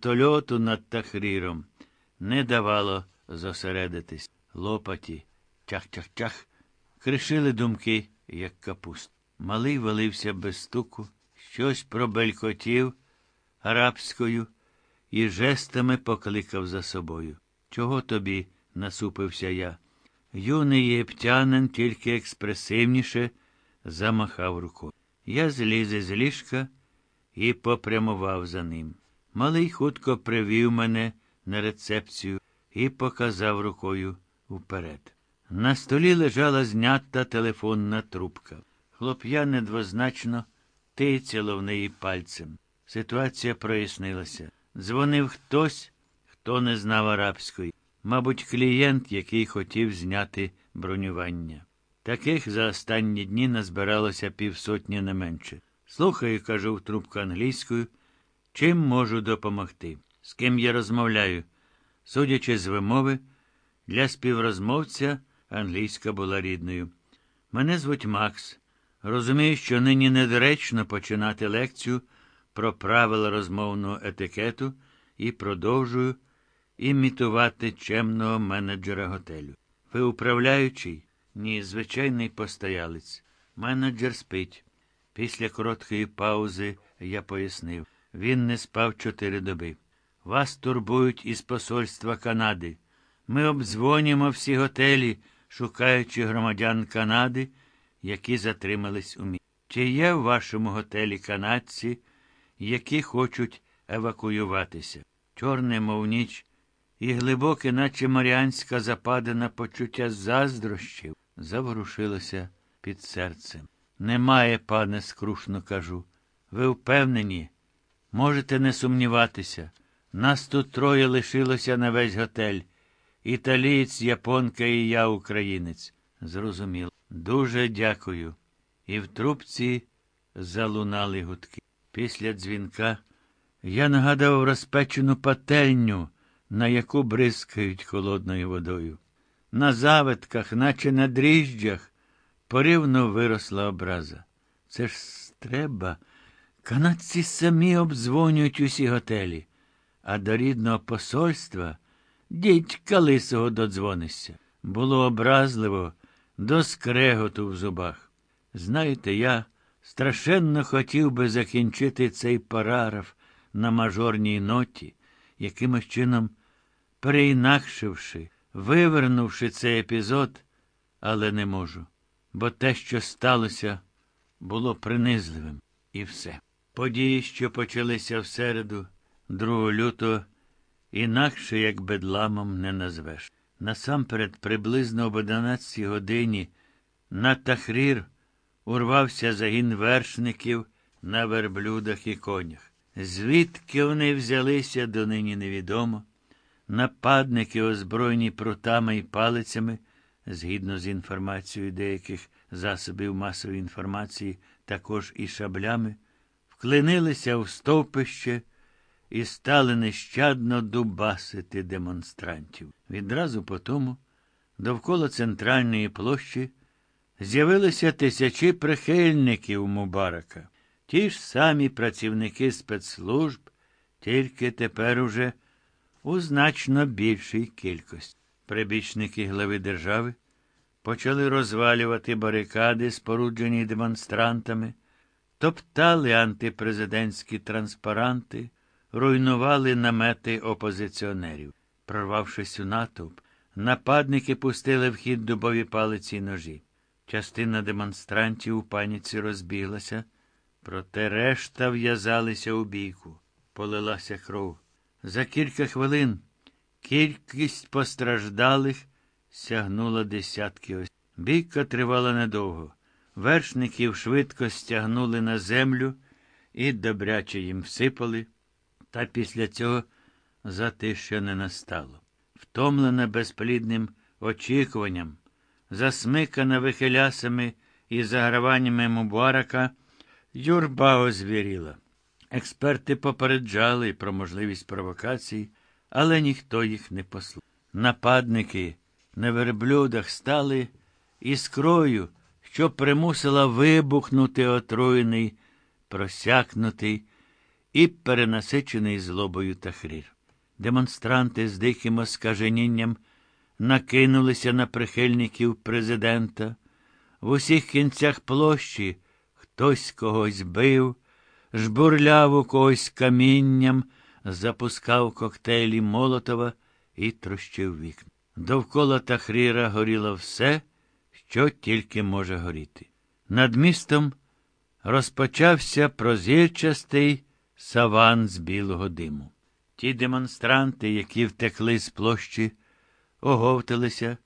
вертольоту над Тахріром не давало зосередитись. Лопаті, тях-тях-тях, кришили думки, як капуст. Малий валився без стуку, щось пробелькотів арабською і жестами покликав за собою. Чого тобі? насупився я. Юний єптянин тільки експресивніше замахав рукою. Я зліз з ліжка і попрямував за ним. Малий хутко привів мене на рецепцію і показав рукою вперед. На столі лежала знята телефонна трубка. Хлоп'я недвозначно тицяло в неї пальцем. Ситуація прояснилася. Дзвонив хтось, хто не знав арабської. Мабуть, клієнт, який хотів зняти бронювання. Таких за останні дні назбиралося півсотні не менше. Слухаю, кажу в трубку англійською, чим можу допомогти. З ким я розмовляю. Судячи з вимови, для співрозмовця англійська була рідною. Мене звуть Макс. Розумію, що нині недоречно починати лекцію про правила розмовного етикету і продовжую імітувати чемного менеджера готелю. Ви управляючий? Ні, звичайний постоялець. Менеджер спить. Після короткої паузи я пояснив. Він не спав чотири доби. Вас турбують із посольства Канади. Ми обдзвонюємо всі готелі, шукаючи громадян Канади, які затримались у місті. Чи є в вашому готелі канадці, які хочуть евакуюватися? Чорне, мов ніч, і глибоке, наче маріанська западина почуття заздрощів, заворушилося під серцем. Немає, пане, скрушно кажу. Ви впевнені? Можете не сумніватися. Нас тут троє лишилося на весь готель. Італієць, японка і я, українець. Зрозуміло. Дуже дякую. І в трубці залунали гудки. Після дзвінка я нагадав розпечену пательню, на яку бризкають холодною водою. На завитках, наче на дріжджах, порівно виросла образа. Це ж треба. Канадці самі обдзвонюють усі готелі, а до рідного посольства дідька лисого додзвонишся. Було образливо до скреготу в зубах. Знаєте, я страшенно хотів би закінчити цей параграф на мажорній ноті, якимось чином переінакшивши, вивернувши цей епізод, але не можу. Бо те, що сталося, було принизливим. І все. Події, що почалися в середу, 2 лютого, інакше як бедламом не назвеш. Насамперед, приблизно об 11 годині на Тахрір урвався загін вершників на верблюдах і конях. Звідки вони взялися, донині невідомо. Нападники, озброєні прутами і палицями, згідно з інформацією деяких засобів масової інформації, також і шаблями, вклинилися в стовпище і стали нещадно дубасити демонстрантів. Відразу по тому, довкола центральної площі, з'явилися тисячі прихильників Мубарака. Ті ж самі працівники спецслужб, тільки тепер уже у значно більшій кількості. Прибічники глави держави почали розвалювати барикади, споруджені демонстрантами, топтали антипрезидентські транспаранти, руйнували намети опозиціонерів. Прорвавшись у натовп, нападники пустили в хід дубові палиці й ножі. Частина демонстрантів у паніці розбіглася, проте решта в'язалися у бійку. Полилася кров. За кілька хвилин кількість постраждалих сягнула десятки осіб. Бійка тривала недовго. Вершників швидко стягнули на землю і добряче їм всипали, та після цього затища не настало. Втомлена безплідним очікуванням, засмикана вихилясами і заграваннями Мубарака, юрба озвіріла. Експерти попереджали про можливість провокацій, але ніхто їх не послухав. Нападники на верблюдах стали іскрою, що примусила вибухнути отруєний, просякнутий і перенасичений злобою Тахрір. Демонстранти з диким оскаженінням накинулися на прихильників президента. В усіх кінцях площі хтось когось бив, жбурляв у когось камінням, запускав коктейлі Молотова і трощив вікна. Довкола Тахріра горіло все, що тільки може горіти. Над містом розпочався прозірчастий саван з білого диму. Ті демонстранти, які втекли з площі, оговталися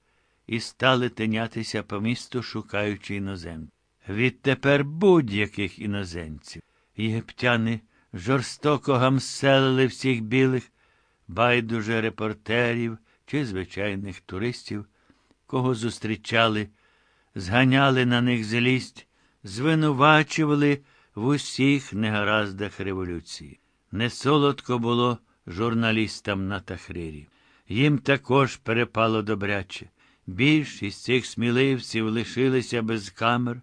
і стали тинятися по місту, шукаючи іноземців. Відтепер будь-яких іноземців. Єгиптяни жорстоко гамселили всіх білих, байдуже репортерів чи звичайних туристів, кого зустрічали, зганяли на них злість, звинувачували в усіх негараздах революції. Несолодко було журналістам на Тахрирі. Їм також перепало добряче. Більшість цих сміливців лишилися без камер,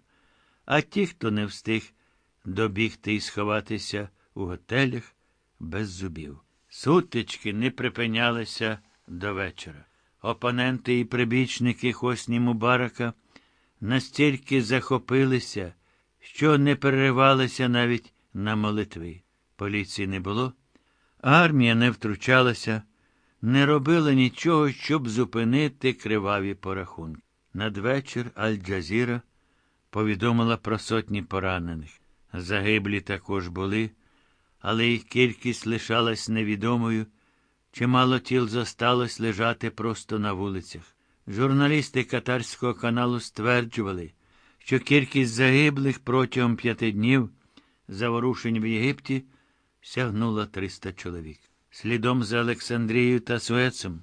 а ті, хто не встиг добігти і сховатися у готелях без зубів. Сутички не припинялися до вечора. Опоненти і прибічники Хосні Мубарака настільки захопилися, що не переривалися навіть на молитви. Поліції не було, армія не втручалася, не робила нічого, щоб зупинити криваві порахунки. Надвечір Аль-Джазіра повідомила про сотні поранених. Загиблі також були, але їх кількість лишалась невідомою. Чимало тіл зосталось лежати просто на вулицях. Журналісти катарського каналу стверджували, що кількість загиблих протягом п'яти днів заворушень в Єгипті сягнула 300 чоловік. Слідом за Олександрією та Суецом